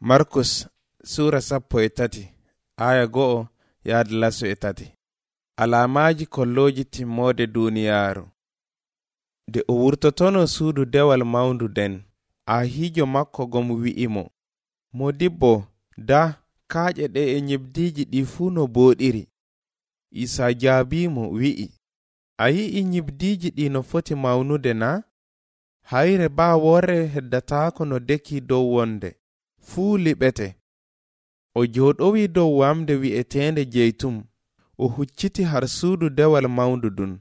markus sura sappo e tati aya go'o yahde laso e tati. Alamaji kolloji timmode duniyaaru. De o wurtotono suudu dewal mawndu nden ahijo makko gomo wi'imo. Modibbo da kaaƴe ɗe e nyebdiiji ɗi fuu no booɗiri. Isa jaabimo wi'i. A yi'i nyibdiiji ɗi no foti mawnude na? Hayre baa worre heddataako no deki dow wonde. fuu liɓete. O joɗowi dow wamde wi'etende jeytum o hucciti har suudu dewal mawndu dun.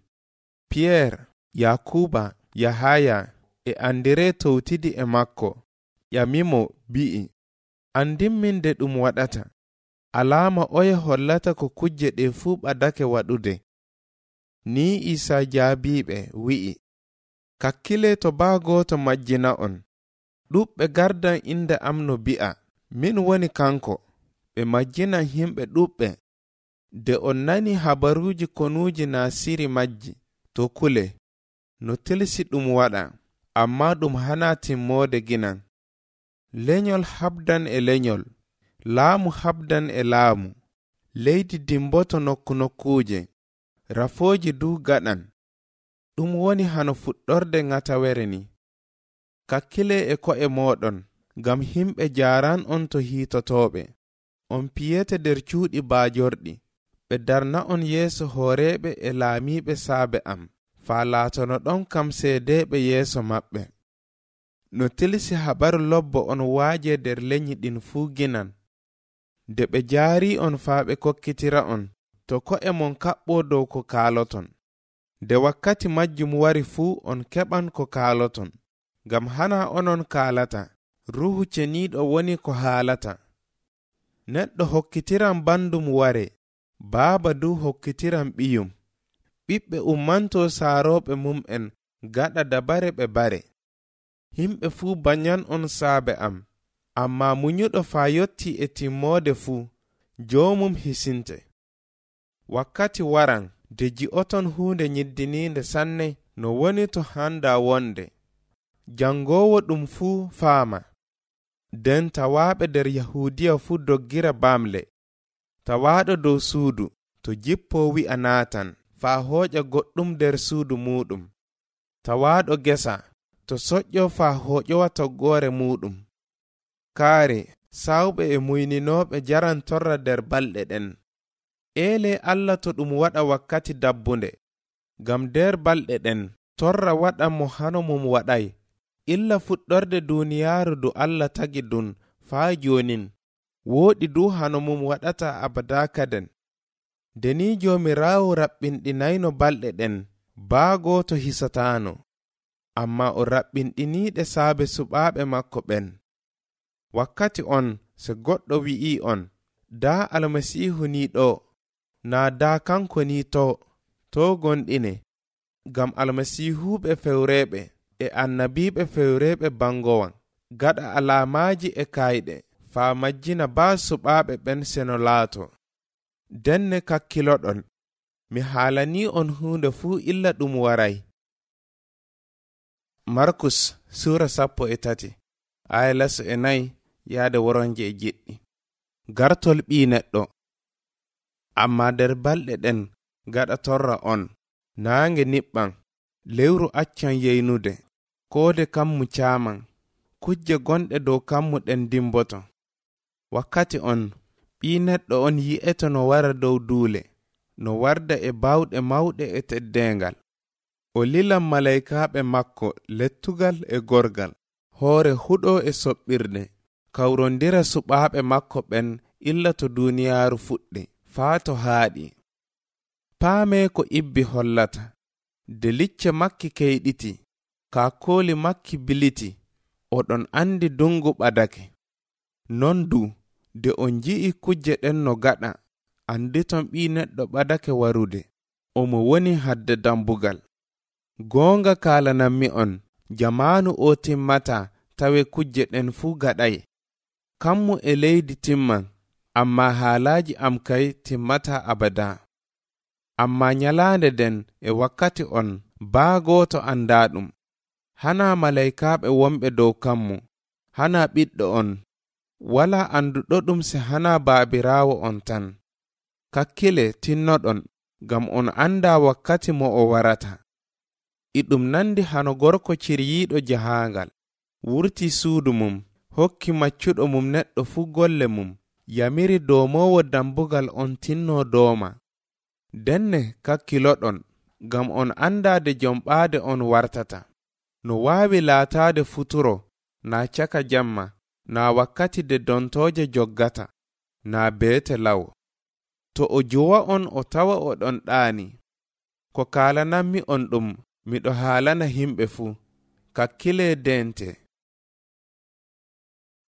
Piyerre yakuba yahaya e andire towtidi e makko ƴamimo bi'i. Andinmin nde ɗum waɗata. Alama oya hollata ko kujje ɗe fuu ɓadake waɗude. Ni isa jaabiɓe wi'i. Kakkile to baa gooto majjina on. ɗuɓɓe gardan inde am no bi'a. Min woni kanko ɓe majjinan himɓe ɗuɓɓe de o nani habaruuji konuuji nasiri majji to kule no tilsi ɗum waɗa. Amma ɗum hana timmode ginan. Lenyol habdan e lenyol laamu habdan e laamu. Leydi dimboto nokku nokkuje rafoji du gaɗan. Ɗum woni hano fuɗɗorde ŋatawere ni kakkile e ko'e moɗon ngam himɓe jaran on to hitotoɓe on piyete nder cuuɗi baajorɗi. Ɓe darna on yeeso hooreɓe e laamiɓe saabe am. Faa laatono ɗon kam seedeɓe yeeso maɓɓe. No tilsi habaru lobbo on waaje nder leñi ɗin fuu ginan. Nde ɓe jaari on faa ɓe kokkitira on to ko'e mon kaɓɓo dow ko kaaloton. Nde wakkati majjum wari fuu on keɓan ko kaaloton. ngam hana onon kaalata. Ruhu ceniiɗo woni ko haalata. Neɗɗo hokkitiran bandum ware baaba du hokkitiran ɓiyum. Ɓiɓɓe ummanto saarooɓe mum'en gaɗa dabare ɓe bare. Himɓe fuu banyan on saabe am. Amma munyuɗo faa yotti e timmoode fuu joomum hisinte. Wakkati waran de ji'oton huunde nyiddiniinde sanne no woni to handa wonde. jangowo ɗum fuu faama. Nden tawaɓe nder yahudiya fuu doggira bamle tawaɗo dow suudu to jippo wi'a naatan faa hooƴa goɗɗum nder suudu muɗum tawaɗo gesa to soƴƴo faa hooƴowa toggoore muɗum kaari sawɓe e muyninoɓe jaran torra nder balɗe ɗen. Eele allah to ɗum waɗa wakkati dabbunde. Ngam nder balɗe ɗen torra waɗan mo hano mum waɗay. illa fuɗɗorde duniyaaru du allah tagi dun faa joonin wooɗi du hano mum waɗata abada kaden. Ndeni joomiraawo raɓɓinɗinayno balɗe ɗen baa gooto hisataano. Amma o raɓɓinɗiniiɗe saabe suɓaaɓe makko ɓen. Wakkati on se goɗɗo wi'i on daa almasiihu ni ɗo naa daa kanko ni to to gonɗine ngam almasihuuɓe fewreeɓe. e annabiɓe fewreɓe bangowan. Gaɗa alamaji e kayɗe faa majjina baa suɓaɓe ɓen seno laato. Denne kakkiloɗon mi haalani on hunde fuu illa ɗum waray. Markus sura sappo e tati aya laso e nayi yahde woronje e jiɗɗi. Gartol ɓi neɗɗo. Amma nder balɗe ɗen gaɗa torra on naange niɓɓan lewru accan yeynude koode kammu caaman kujje gonɗe dow kammu ɗen dimboto wakkati on ɓii neɗɗo on yi'eto no wara dow duule no warda e baawɗe mawɗe e teddengal o lilan malaykaaɓe makko lettugal e gorgal hoore huɗo e soɓɓirde. Kawrondira suɓaaɓe makko ɓen illa to duuniyaaru fuɗɗi faa to haaɗi. Paame ko ibbi hollata. De licce makki keyɗiti. ka kooli makki biliti oɗon andi dungu ɓadake. Non du de on ji'i kujje ɗen no gaɗa anditon ɓi neɗɗo ɓadake warude omo woni hadde dambugal. Goonga kaalanammi on jamanu o timmata tawe kujje ɗen fuu gaɗay kammu e leydi timman amma haalaji am kay timmata abada. Amma nyalande den e wakkati on baa gooto anda ɗum. hana malaikaɓe wonɓe dow kammo hana ɓiɗɗo on. Wala anduɗo ɗum se hana baabirawo on tan. Kakkile tinnoɗon ngam on anda wakkati mo o warata. Iɗum nandi hano gorko ciryiɗo jahangal wurti suudu mum hokki maccuɗo mum neɗɗo fuu golle mum. Yamiri domowo dambugal on tinno dooma. Denne kakkiloɗon ngam on andade jomɓaade on wartata. no waawi laataade futuro naa caka jamma naa wakkati de dontooje joggata naa beete law. To o jowa on o tawa oɗon ɗaani. Ko kaalananmi on ɗum miɗo haalana himɓe fuu. Kakkile dente